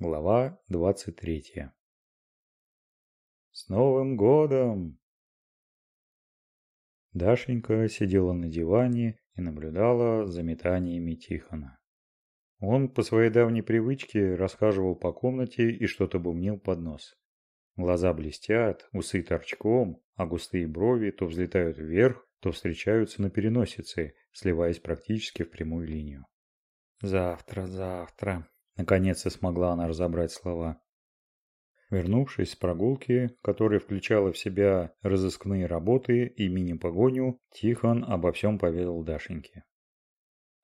Глава 23. С Новым годом! Дашенька сидела на диване и наблюдала за метаниями Тихона. Он по своей давней привычке расхаживал по комнате и что-то бумнил под нос. Глаза блестят, усы торчком, а густые брови то взлетают вверх, то встречаются на переносице, сливаясь практически в прямую линию. «Завтра, завтра», — наконец-то смогла она разобрать слова. Вернувшись с прогулки, которая включала в себя разыскные работы и мини-погоню, Тихон обо всем поведал Дашеньке.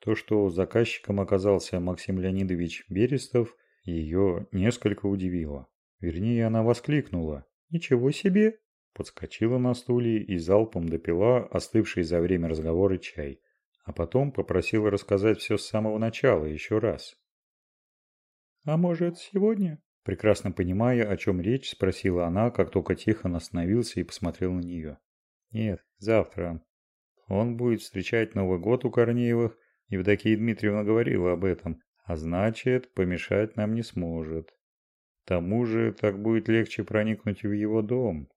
То, что заказчиком оказался Максим Леонидович Берестов, ее несколько удивило. Вернее, она воскликнула. «Ничего себе!» Подскочила на стуле и залпом допила остывший за время разговора чай. А потом попросила рассказать все с самого начала, еще раз. «А может, сегодня?» Прекрасно понимая, о чем речь, спросила она, как только Тихон остановился и посмотрел на нее. «Нет, завтра. Он будет встречать Новый год у Корнеевых, Евдокия Дмитриевна говорила об этом, а значит, помешать нам не сможет. К тому же, так будет легче проникнуть в его дом.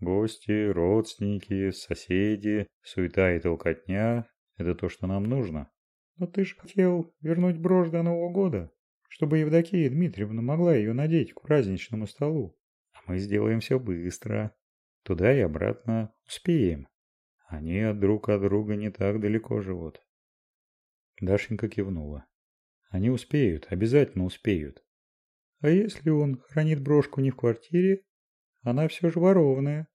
Гости, родственники, соседи, суета и толкотня – это то, что нам нужно. Но ты же хотел вернуть брошь до Нового года, чтобы Евдокия Дмитриевна могла ее надеть к праздничному столу. А мы сделаем все быстро. Туда и обратно успеем. Они друг от друга не так далеко живут. Дашенька кивнула. Они успеют, обязательно успеют. А если он хранит брошку не в квартире, она все же ворованная.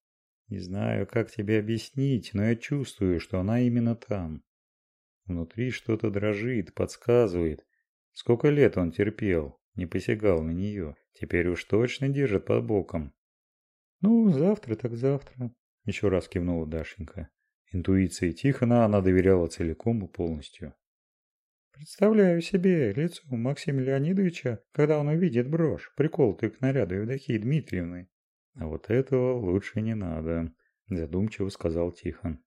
Не знаю, как тебе объяснить, но я чувствую, что она именно там. Внутри что-то дрожит, подсказывает. Сколько лет он терпел, не посягал на нее. Теперь уж точно держит под боком. Ну, завтра так завтра. Еще раз кивнула Дашенька. Интуиции Тихона она доверяла целиком и полностью. Представляю себе лицо Максима Леонидовича, когда он увидит брошь, приколотую к наряду Евдокии Дмитриевны. А вот этого лучше не надо, задумчиво сказал Тихон.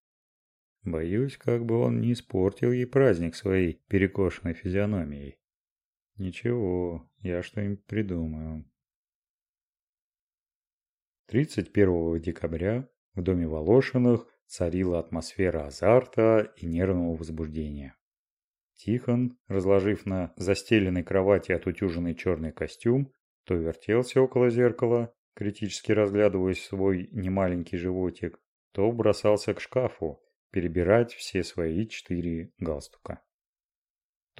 Боюсь, как бы он не испортил ей праздник своей перекошенной физиономией. Ничего, я что-нибудь придумаю. 31 декабря в доме Волошиных царила атмосфера азарта и нервного возбуждения. Тихон, разложив на застеленной кровати отутюженный черный костюм, то вертелся около зеркала, критически разглядывая свой немаленький животик, то бросался к шкафу, перебирать все свои четыре галстука.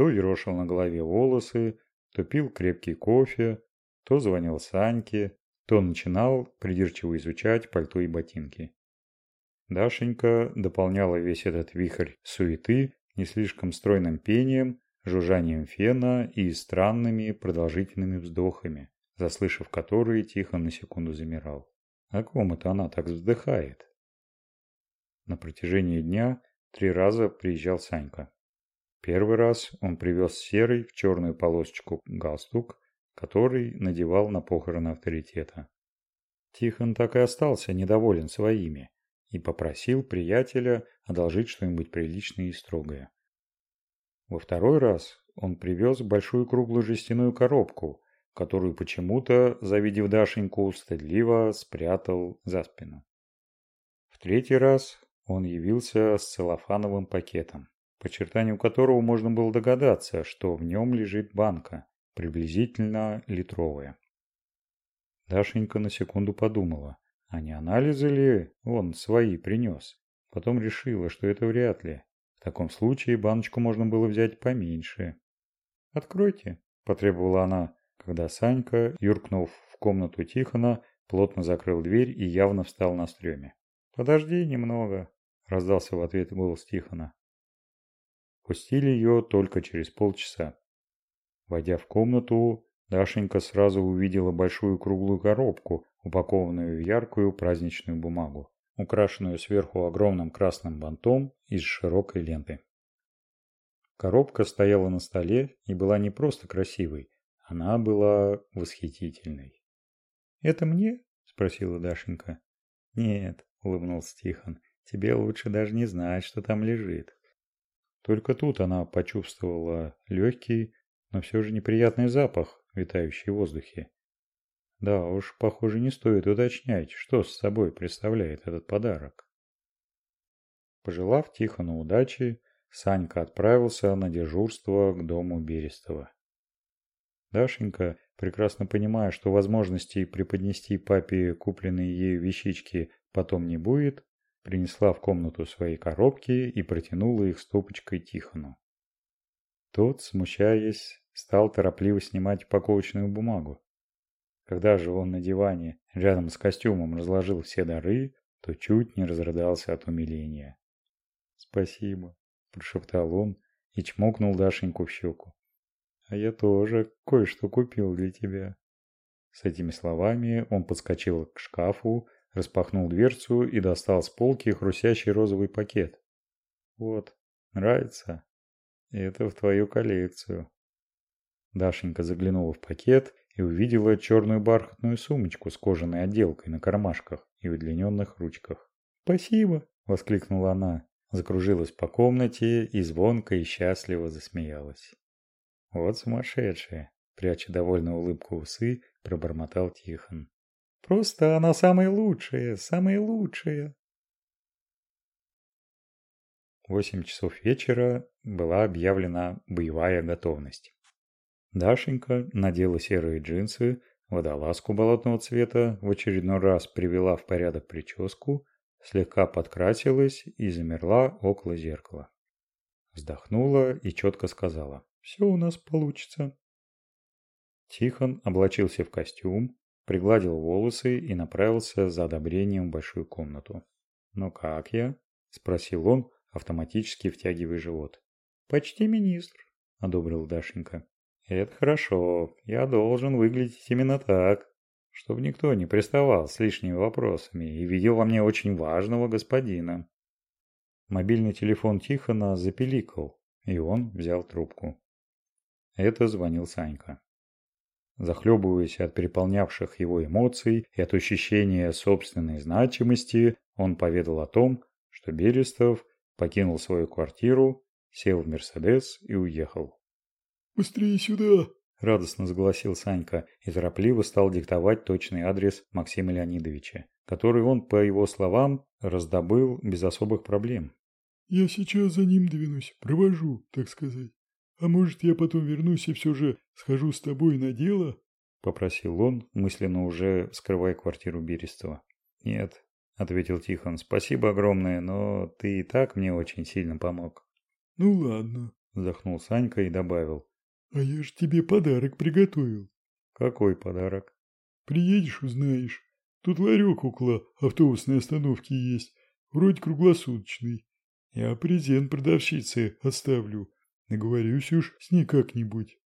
То ерошил на голове волосы, то пил крепкий кофе, то звонил Саньке, то начинал придирчиво изучать пальто и ботинки. Дашенька дополняла весь этот вихрь суеты не слишком стройным пением, жужжанием фена и странными продолжительными вздохами, заслышав которые, тихо на секунду замирал. О ком это она так вздыхает? На протяжении дня три раза приезжал Санька. Первый раз он привез серый в черную полосочку галстук, который надевал на похороны авторитета. Тихон так и остался недоволен своими и попросил приятеля одолжить что-нибудь приличное и строгое. Во второй раз он привез большую круглую жестяную коробку, которую почему-то, завидев Дашеньку, стыдливо спрятал за спину. В третий раз он явился с целлофановым пакетом, по чертанию которого можно было догадаться, что в нем лежит банка, приблизительно литровая. Дашенька на секунду подумала, а не анализы ли он свои принес? Потом решила, что это вряд ли. В таком случае баночку можно было взять поменьше. «Откройте», – потребовала она, когда Санька, юркнув в комнату Тихона, плотно закрыл дверь и явно встал на стреме. «Подожди немного», – раздался в ответ голос Тихона. Пустили ее только через полчаса. Войдя в комнату, Дашенька сразу увидела большую круглую коробку, упакованную в яркую праздничную бумагу, украшенную сверху огромным красным бантом из широкой ленты. Коробка стояла на столе и была не просто красивой, она была восхитительной. «Это мне?» – спросила Дашенька. «Нет», – улыбнулся Тихон, – «тебе лучше даже не знать, что там лежит». Только тут она почувствовала легкий, но все же неприятный запах, витающий в воздухе. Да уж, похоже, не стоит уточнять, что с собой представляет этот подарок. Пожелав Тихону удачи, Санька отправился на дежурство к дому Берестова. Дашенька, прекрасно понимая, что возможностей преподнести папе купленные ею вещички потом не будет, принесла в комнату свои коробки и протянула их стопочкой Тихону. Тот, смущаясь, стал торопливо снимать упаковочную бумагу. Когда же он на диване рядом с костюмом разложил все дары, то чуть не разрыдался от умиления. «Спасибо», – прошептал он и чмокнул Дашеньку в щеку. «А я тоже кое-что купил для тебя». С этими словами он подскочил к шкафу, распахнул дверцу и достал с полки хрустящий розовый пакет. «Вот, нравится? Это в твою коллекцию». Дашенька заглянула в пакет и увидела черную бархатную сумочку с кожаной отделкой на кармашках и удлиненных ручках. «Спасибо!» – воскликнула она, закружилась по комнате и звонко и счастливо засмеялась. «Вот сумасшедшая!» – пряча довольно улыбку усы, пробормотал Тихон. «Просто она самая лучшая, самая лучшая!» Восемь часов вечера была объявлена боевая готовность. Дашенька надела серые джинсы, водолазку болотного цвета, в очередной раз привела в порядок прическу, слегка подкрасилась и замерла около зеркала. Вздохнула и четко сказала «Все у нас получится». Тихон облачился в костюм, пригладил волосы и направился за одобрением в большую комнату. «Ну как я?» – спросил он, автоматически втягивая живот. «Почти министр», – одобрил Дашенька. Это хорошо. Я должен выглядеть именно так, чтобы никто не приставал с лишними вопросами и видел во мне очень важного господина. Мобильный телефон Тихона запеликал, и он взял трубку. Это звонил Санька. Захлебываясь от переполнявших его эмоций и от ощущения собственной значимости, он поведал о том, что Берестов покинул свою квартиру, сел в Мерседес и уехал. «Быстрее сюда!» – радостно заголосил Санька и торопливо стал диктовать точный адрес Максима Леонидовича, который он, по его словам, раздобыл без особых проблем. «Я сейчас за ним двинусь, провожу, так сказать. А может, я потом вернусь и все же схожу с тобой на дело?» – попросил он, мысленно уже скрывая квартиру Берестова. «Нет», – ответил Тихон, – «спасибо огромное, но ты и так мне очень сильно помог». «Ну ладно», – вздохнул Санька и добавил. «А я ж тебе подарок приготовил». «Какой подарок?» «Приедешь, узнаешь. Тут ларек около автобусной остановки есть, вроде круглосуточный. Я презент продавщице оставлю. Наговорюсь уж с ней как-нибудь.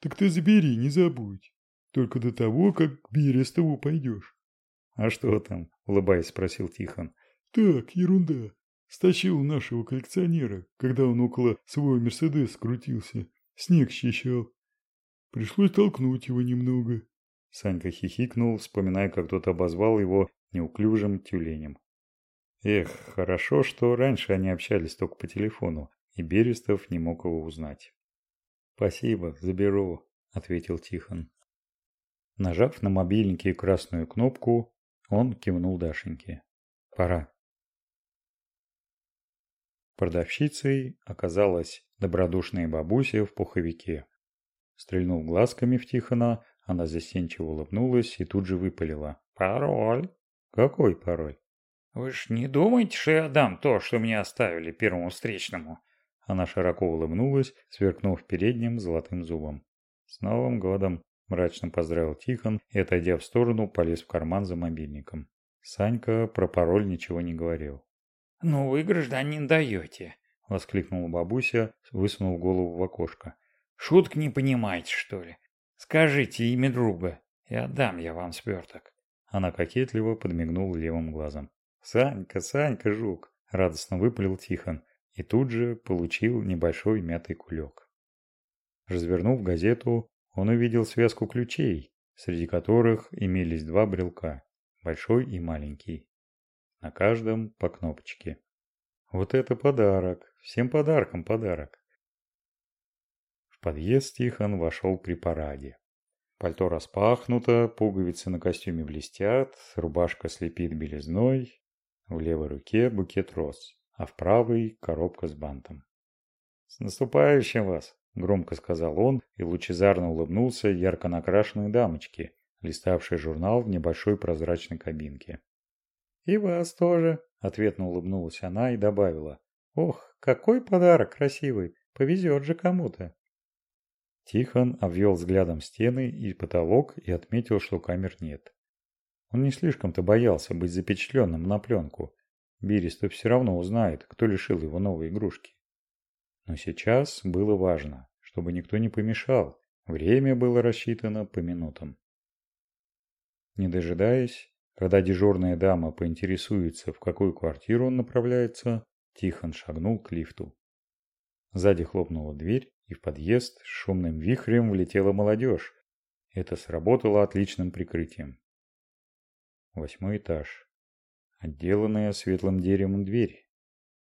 Так ты забери, не забудь. Только до того, как к Берестову пойдешь». «А что там?» – улыбаясь, спросил Тихон. «Так, ерунда. Стащил нашего коллекционера, когда он около своего Мерседеса крутился. Снег счищал. Пришлось толкнуть его немного. Санька хихикнул, вспоминая, как кто-то обозвал его неуклюжим тюленем. Эх, хорошо, что раньше они общались только по телефону, и Берестов не мог его узнать. «Спасибо, заберу», — ответил Тихон. Нажав на мобильнике красную кнопку, он кивнул Дашеньке. «Пора». Продавщицей оказалась добродушная бабуся в пуховике. Стрельнув глазками в Тихона, она застенчиво улыбнулась и тут же выпалила. «Пароль?» «Какой пароль?» «Вы ж не думаете, что я дам то, что мне оставили первому встречному?» Она широко улыбнулась, сверкнув передним золотым зубом. «С Новым годом!» – мрачно поздравил Тихон и, отойдя в сторону, полез в карман за мобильником. Санька про пароль ничего не говорил. «Ну вы, гражданин, даете!» – воскликнула бабуся, высунув голову в окошко. «Шуток не понимаете, что ли? Скажите имя друга, и отдам я вам сверток». Она кокетливо подмигнула левым глазом. «Санька, Санька, жук!» – радостно выпалил Тихон и тут же получил небольшой мятый кулек. Развернув газету, он увидел связку ключей, среди которых имелись два брелка – большой и маленький. На каждом по кнопочке. Вот это подарок. Всем подарком подарок. В подъезд Тихон вошел при параде. Пальто распахнуто, пуговицы на костюме блестят, рубашка слепит белизной. В левой руке букет роз, а в правой коробка с бантом. «С наступающим вас!» – громко сказал он и лучезарно улыбнулся ярко накрашенной дамочке, листавшей журнал в небольшой прозрачной кабинке. «И вас тоже!» – ответно улыбнулась она и добавила. «Ох, какой подарок красивый! Повезет же кому-то!» Тихон обвел взглядом стены и потолок и отметил, что камер нет. Он не слишком-то боялся быть запечатленным на пленку. Берестов все равно узнает, кто лишил его новой игрушки. Но сейчас было важно, чтобы никто не помешал. Время было рассчитано по минутам. Не дожидаясь, когда дежурная дама поинтересуется, в какую квартиру он направляется, Тихон шагнул к лифту. Сзади хлопнула дверь, и в подъезд с шумным вихрем влетела молодежь. Это сработало отличным прикрытием. Восьмой этаж. Отделанная светлым деревом дверь.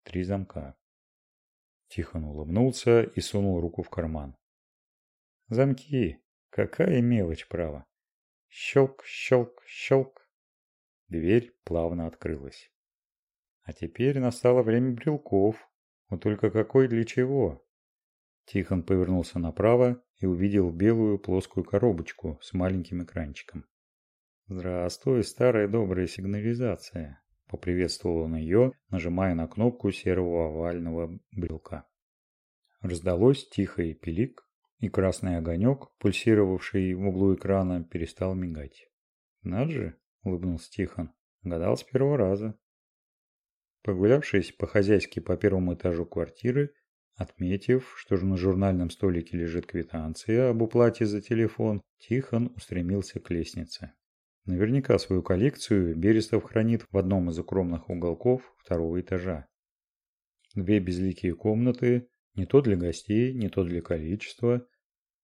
Три замка. Тихон улыбнулся и сунул руку в карман. Замки. Какая мелочь, право. Щелк, щелк, щелк. Дверь плавно открылась. А теперь настало время брелков. Вот только какой для чего? Тихон повернулся направо и увидел белую плоскую коробочку с маленьким экранчиком. «Здравствуй, старая добрая сигнализация!» Поприветствовал он ее, нажимая на кнопку серого овального брелка. Раздалось тихое пилик, и красный огонек, пульсировавший в углу экрана, перестал мигать. «Над же!» – улыбнулся Тихон. «Гадал с первого раза». Погулявшись по-хозяйски по первому этажу квартиры, отметив, что на журнальном столике лежит квитанция об уплате за телефон, Тихон устремился к лестнице. Наверняка свою коллекцию Берестов хранит в одном из укромных уголков второго этажа. Две безликие комнаты, не то для гостей, не то для количества,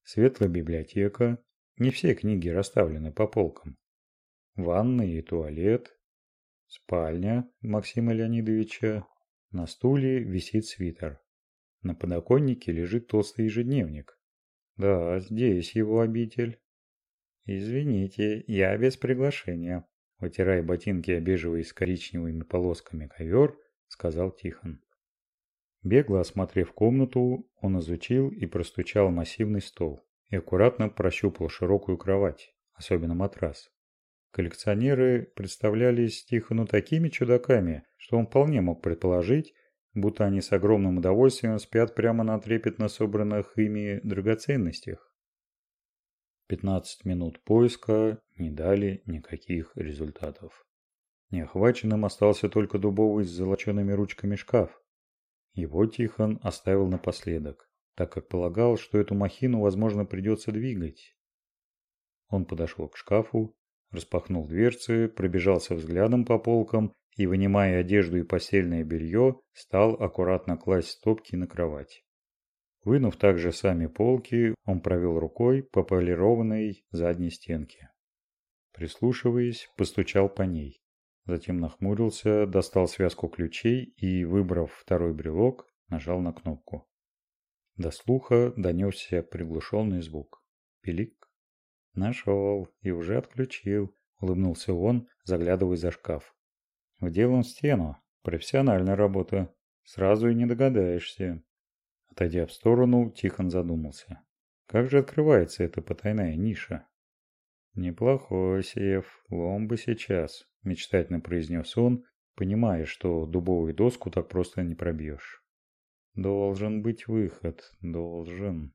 светлая библиотека, не все книги расставлены по полкам. Ванная и туалет, спальня Максима Леонидовича, на стуле висит свитер. На подоконнике лежит толстый ежедневник. Да, здесь его обитель. «Извините, я без приглашения», – вытирая ботинки обеживый с коричневыми полосками ковер, сказал Тихон. Бегло осмотрев комнату, он изучил и простучал массивный стол и аккуратно прощупал широкую кровать, особенно матрас. Коллекционеры представлялись Тихону такими чудаками, что он вполне мог предположить, будто они с огромным удовольствием спят прямо на трепетно собранных ими драгоценностях. 15 минут поиска не дали никаких результатов. Неохваченным остался только дубовый с золочеными ручками шкаф. Его Тихон оставил напоследок, так как полагал, что эту махину, возможно, придется двигать. Он подошел к шкафу, распахнул дверцы, пробежался взглядом по полкам и, вынимая одежду и постельное белье, стал аккуратно класть стопки на кровать. Вынув также сами полки, он провел рукой по полированной задней стенке. Прислушиваясь, постучал по ней. Затем нахмурился, достал связку ключей и, выбрав второй брелок, нажал на кнопку. До слуха донесся приглушенный звук. Пилик. Нашел и уже отключил, улыбнулся он, заглядывая за шкаф. Вделан в стену. Профессиональная работа. Сразу и не догадаешься. Отойдя в сторону, Тихон задумался. Как же открывается эта потайная ниша? Неплохой сейф, лом бы сейчас, мечтательно произнес он, понимая, что дубовую доску так просто не пробьешь. Должен быть выход, должен.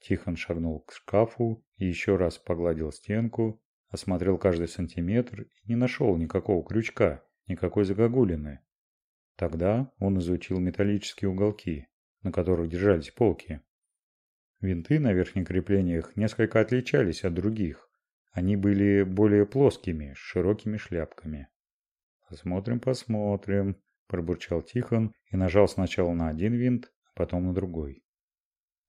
Тихон шагнул к шкафу и еще раз погладил стенку, осмотрел каждый сантиметр и не нашел никакого крючка, никакой загогулины. Тогда он изучил металлические уголки на которых держались полки. Винты на верхних креплениях несколько отличались от других. Они были более плоскими, с широкими шляпками. «Посмотрим, посмотрим», – пробурчал Тихон и нажал сначала на один винт, а потом на другой.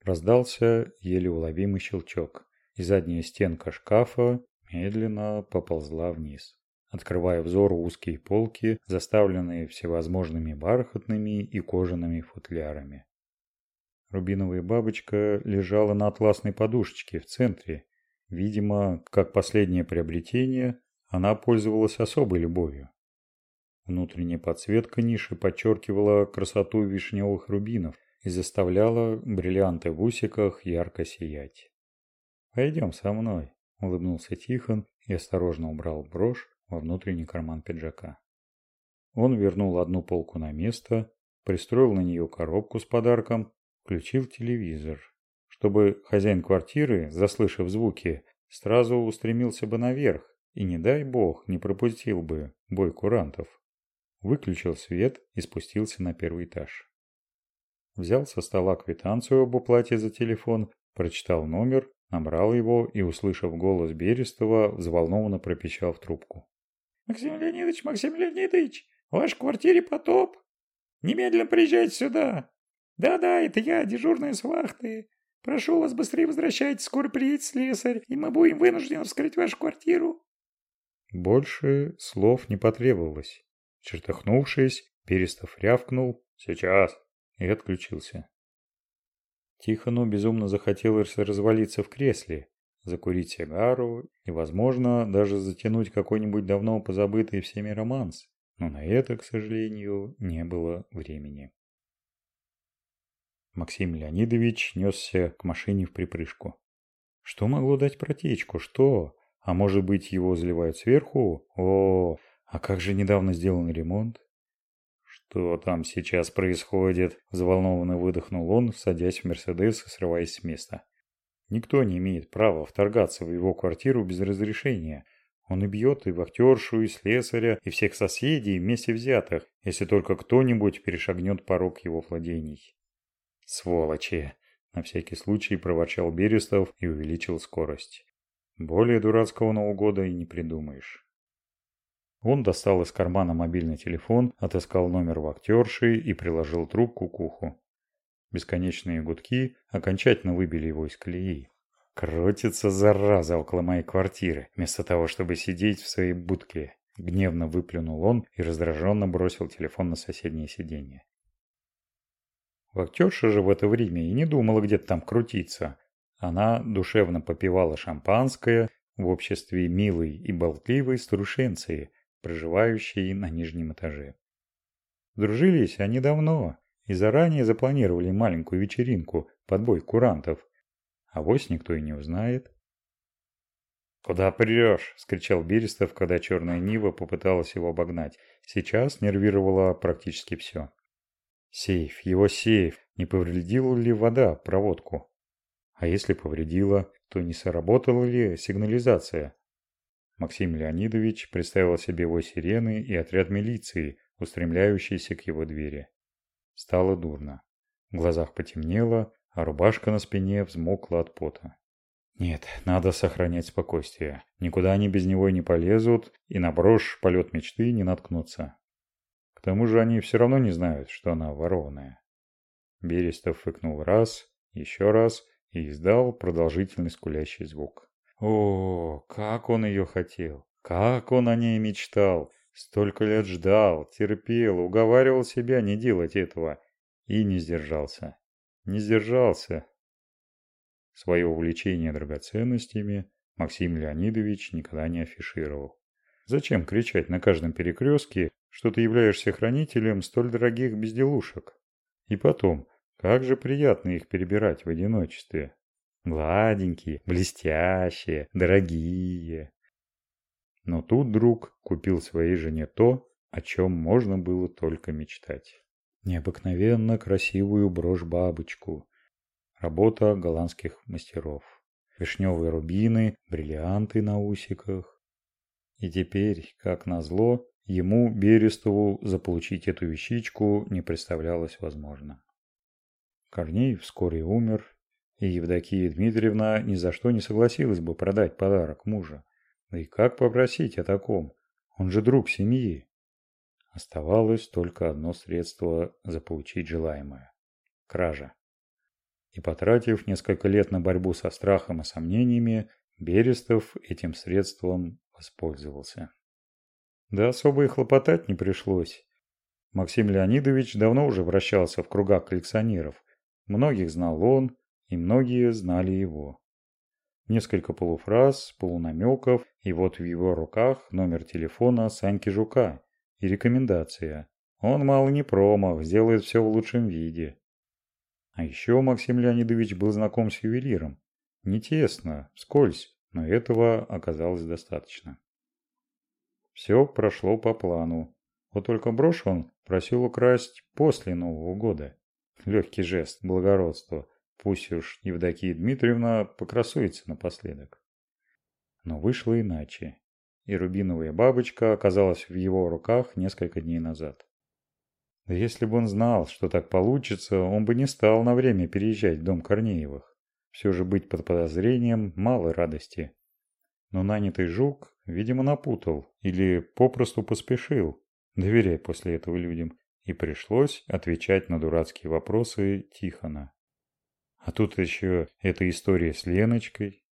Раздался еле уловимый щелчок, и задняя стенка шкафа медленно поползла вниз, открывая взору узкие полки, заставленные всевозможными бархатными и кожаными футлярами. Рубиновая бабочка лежала на атласной подушечке в центре, Видимо, как последнее приобретение, она пользовалась особой любовью. Внутренняя подсветка ниши подчеркивала красоту вишневых рубинов и заставляла бриллианты в усиках ярко сиять. «Пойдем со мной», – улыбнулся Тихон и осторожно убрал брошь во внутренний карман пиджака. Он вернул одну полку на место, пристроил на нее коробку с подарком, включил телевизор, чтобы хозяин квартиры, заслышав звуки, сразу устремился бы наверх и, не дай бог, не пропустил бы бой курантов. Выключил свет и спустился на первый этаж. Взял со стола квитанцию об уплате за телефон, прочитал номер, набрал его и, услышав голос Берестова, взволнованно пропищал в трубку. «Максим Леонидович, Максим Леонидович, в вашей квартире потоп. Немедленно приезжайте сюда. Да-да, это я, дежурная с вахты. Прошу вас, быстрее возвращайтесь, скоро приедет слесарь, и мы будем вынуждены вскрыть вашу квартиру. Больше слов не потребовалось. Чертахнувшись, Перестов рявкнул «Сейчас!» и отключился. Тихону безумно захотелось развалиться в кресле, закурить сигару и, возможно, даже затянуть какой-нибудь давно позабытый всеми романс, но на это, к сожалению, не было времени. Максим Леонидович несся к машине в припрыжку. Что могло дать протечку? Что? А может быть, его заливают сверху? О, а как же недавно сделан ремонт? Что там сейчас происходит? Взволнованно выдохнул он, садясь в Мерседес и срываясь с места. Никто не имеет права вторгаться в его квартиру без разрешения. Он и бьет и вахтершу, и слесаря, и всех соседей вместе взятых, если только кто-нибудь перешагнет порог его владений. «Сволочи!» – на всякий случай проворчал Берестов и увеличил скорость. Более дурацкого Нового и не придумаешь. Он достал из кармана мобильный телефон, отыскал номер вахтерши и приложил трубку к уху. Бесконечные гудки окончательно выбили его из колеи. Крутится зараза около моей квартиры, вместо того, чтобы сидеть в своей будке. Гневно выплюнул он и раздраженно бросил телефон на соседнее сиденье. Вахтерша же в это время и не думала где-то там крутиться. Она душевно попивала шампанское в обществе милой и болтливой старушенции, проживающей на нижнем этаже. Дружились они давно и заранее запланировали маленькую вечеринку под бой курантов. А вось никто и не узнает. «Куда прешь?» – скричал Берестов, когда черная Нива попыталась его обогнать. Сейчас нервировало практически все. Сейф, его сейф. Не повредила ли вода проводку? А если повредила, то не сработала ли сигнализация? Максим Леонидович представил себе его сирены и отряд милиции, устремляющийся к его двери. Стало дурно. В глазах потемнело, а рубашка на спине взмокла от пота. Нет, надо сохранять спокойствие. Никуда они без него не полезут и на брошь полет мечты не наткнутся. К тому же они все равно не знают, что она ворованная. Берестов фыкнул раз, еще раз и издал продолжительный скулящий звук. О, как он ее хотел! Как он о ней мечтал! Столько лет ждал, терпел, уговаривал себя не делать этого. И не сдержался. Не сдержался. Свое увлечение драгоценностями Максим Леонидович никогда не афишировал. Зачем кричать на каждом перекрестке что ты являешься хранителем столь дорогих безделушек. И потом, как же приятно их перебирать в одиночестве. Гладенькие, блестящие, дорогие. Но тут друг купил своей жене то, о чем можно было только мечтать. Необыкновенно красивую брошь-бабочку. Работа голландских мастеров. Вишневые рубины, бриллианты на усиках. И теперь, как назло, Ему, Берестову, заполучить эту вещичку не представлялось возможно. Корней вскоре умер, и Евдокия Дмитриевна ни за что не согласилась бы продать подарок мужа. Да и как попросить о таком? Он же друг семьи. Оставалось только одно средство заполучить желаемое – кража. И потратив несколько лет на борьбу со страхом и сомнениями, Берестов этим средством воспользовался. Да особо и хлопотать не пришлось. Максим Леонидович давно уже вращался в кругах коллекционеров. Многих знал он, и многие знали его. Несколько полуфраз, полунамеков, и вот в его руках номер телефона Саньки Жука и рекомендация. Он мало не промах, сделает все в лучшем виде. А еще Максим Леонидович был знаком с ювелиром. Не тесно, вскользь, но этого оказалось достаточно. Все прошло по плану. Вот только брошь он просил украсть после Нового года. Легкий жест благородства. Пусть уж Евдокия Дмитриевна покрасуется напоследок. Но вышло иначе. И рубиновая бабочка оказалась в его руках несколько дней назад. Да если бы он знал, что так получится, он бы не стал на время переезжать в дом Корнеевых. Все же быть под подозрением мало радости. Но нанятый жук, видимо, напутал или попросту поспешил. Доверяй после этого людям. И пришлось отвечать на дурацкие вопросы Тихона. А тут еще эта история с Леночкой.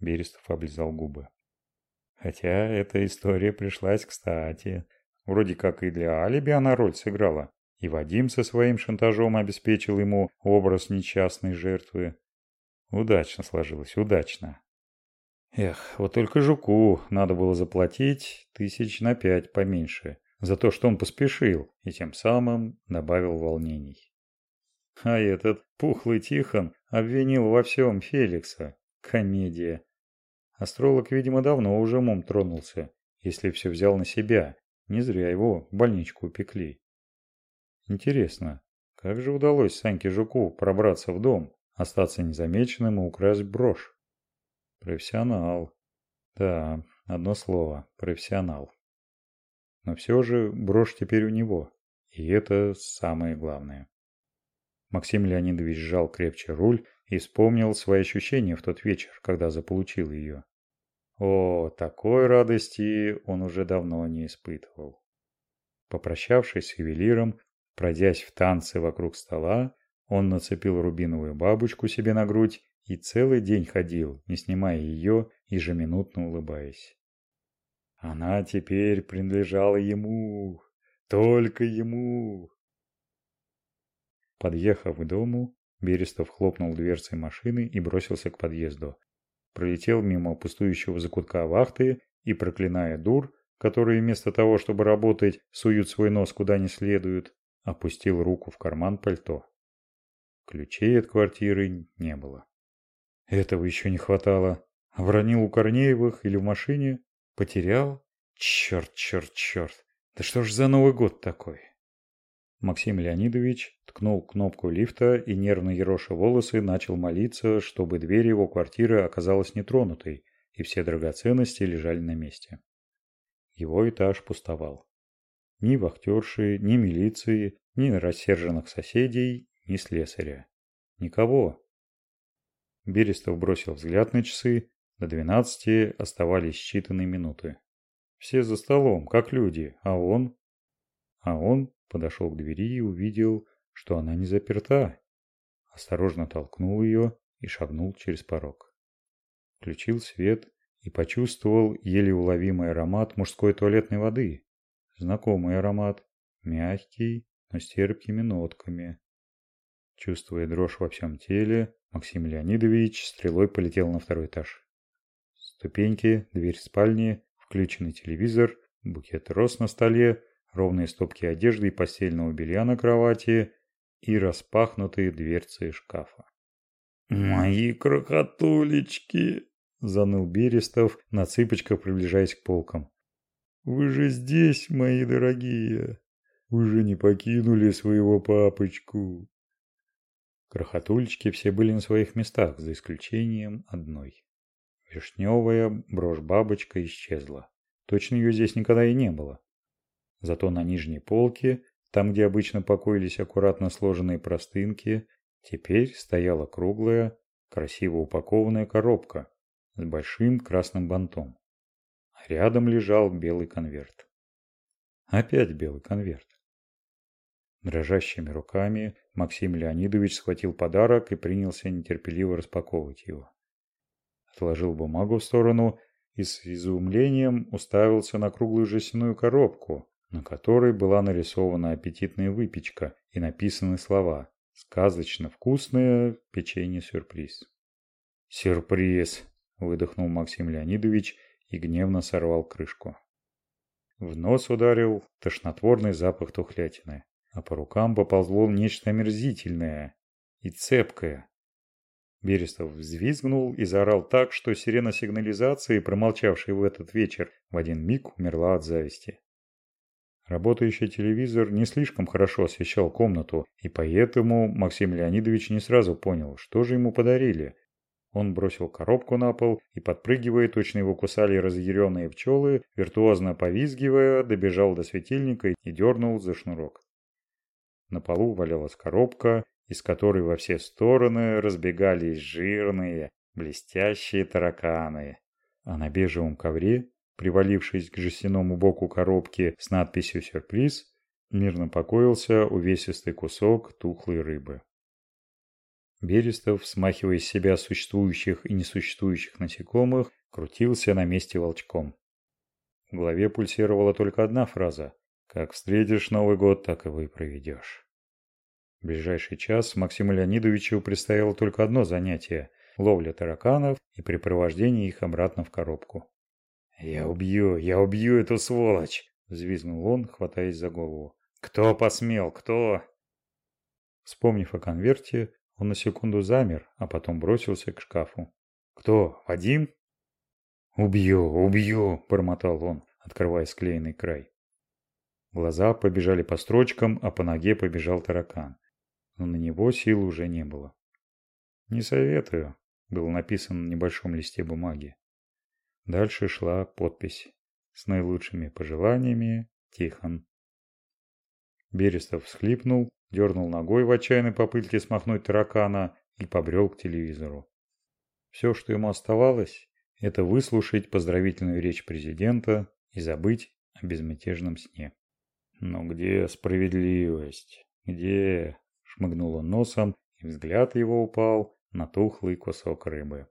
Берестов облизал губы. Хотя эта история пришлась кстати. Вроде как и для алиби она роль сыграла. И Вадим со своим шантажом обеспечил ему образ несчастной жертвы. Удачно сложилось, удачно. Эх, вот только Жуку надо было заплатить тысяч на пять поменьше за то, что он поспешил и тем самым добавил волнений. А этот пухлый Тихон обвинил во всем Феликса. Комедия. Астролог, видимо, давно уже умом тронулся, если все взял на себя. Не зря его в больничку упекли. Интересно, как же удалось Саньке Жуку пробраться в дом, остаться незамеченным и украсть брошь? Профессионал. Да, одно слово. Профессионал. Но все же брошь теперь у него. И это самое главное. Максим Леонидович сжал крепче руль и вспомнил свои ощущения в тот вечер, когда заполучил ее. О, такой радости он уже давно не испытывал. Попрощавшись с ювелиром, пройдясь в танцы вокруг стола, он нацепил рубиновую бабочку себе на грудь и целый день ходил, не снимая ее, ежеминутно улыбаясь. Она теперь принадлежала ему, только ему. Подъехав к дому, Берестов хлопнул дверцей машины и бросился к подъезду. Пролетел мимо пустующего закутка вахты и, проклиная дур, которые вместо того, чтобы работать, суют свой нос куда не следует, опустил руку в карман пальто. Ключей от квартиры не было. Этого еще не хватало. Обронил у Корнеевых или в машине? Потерял? Черт, черт, черт. Да что ж за Новый год такой? Максим Леонидович ткнул кнопку лифта и, нервно ероша волосы, начал молиться, чтобы дверь его квартиры оказалась нетронутой, и все драгоценности лежали на месте. Его этаж пустовал. Ни вахтерши, ни милиции, ни рассерженных соседей, ни слесаря. Никого. Берестов бросил взгляд на часы. До двенадцати оставались считанные минуты. Все за столом, как люди, а он... А он подошел к двери и увидел, что она не заперта. Осторожно толкнул ее и шагнул через порог. Включил свет и почувствовал еле уловимый аромат мужской туалетной воды. Знакомый аромат, мягкий, но с терпкими нотками. Чувствуя дрожь во всем теле, Максим Леонидович стрелой полетел на второй этаж. Ступеньки, дверь спальни, включенный телевизор, букет роз на столе, ровные стопки одежды и постельного белья на кровати и распахнутые дверцы шкафа. «Мои крохотулечки!» – заныл Берестов, на цыпочках приближаясь к полкам. «Вы же здесь, мои дорогие! Вы же не покинули своего папочку!» Крохотульчики все были на своих местах, за исключением одной. Вишневая брошь-бабочка исчезла. Точно ее здесь никогда и не было. Зато на нижней полке, там где обычно покоились аккуратно сложенные простынки, теперь стояла круглая, красиво упакованная коробка с большим красным бантом. А рядом лежал белый конверт. Опять белый конверт. Дрожащими руками Максим Леонидович схватил подарок и принялся нетерпеливо распаковывать его. Отложил бумагу в сторону и с изумлением уставился на круглую жестяную коробку, на которой была нарисована аппетитная выпечка и написаны слова «Сказочно вкусное печенье-сюрприз». «Сюрприз!» – выдохнул Максим Леонидович и гневно сорвал крышку. В нос ударил тошнотворный запах тухлятины, а по рукам поползло нечто омерзительное и цепкое. Берестов взвизгнул и заорал так, что сирена сигнализации, промолчавшая в этот вечер, в один миг умерла от зависти. Работающий телевизор не слишком хорошо освещал комнату, и поэтому Максим Леонидович не сразу понял, что же ему подарили. Он бросил коробку на пол и, подпрыгивая, точно его кусали разъяренные пчелы, виртуозно повизгивая, добежал до светильника и дернул за шнурок. На полу валялась коробка, из которой во все стороны разбегались жирные, блестящие тараканы. А на бежевом ковре, привалившись к жестяному боку коробки с надписью «Сюрприз», мирно покоился увесистый кусок тухлой рыбы. Берестов, смахивая с себя существующих и несуществующих насекомых, крутился на месте волчком. В голове пульсировала только одна фраза «Как встретишь Новый год, так и вы проведешь». В ближайший час Максиму Леонидовичу предстояло только одно занятие – ловля тараканов и припровождение их обратно в коробку. «Я убью, я убью эту сволочь!» – взвизгнул он, хватаясь за голову. «Кто посмел, кто?» Вспомнив о конверте, он на секунду замер, а потом бросился к шкафу. «Кто, Вадим?» «Убью, убью!» – бормотал он, открывая склеенный край. Глаза побежали по строчкам, а по ноге побежал таракан но на него сил уже не было. «Не советую», – было написано на небольшом листе бумаги. Дальше шла подпись «С наилучшими пожеланиями, Тихон». Берестов всхлипнул, дернул ногой в отчаянной попытке смахнуть таракана и побрел к телевизору. Все, что ему оставалось, это выслушать поздравительную речь президента и забыть о безмятежном сне. Но где справедливость? Где? шмыгнул носом, и взгляд его упал на тухлый кусок рыбы.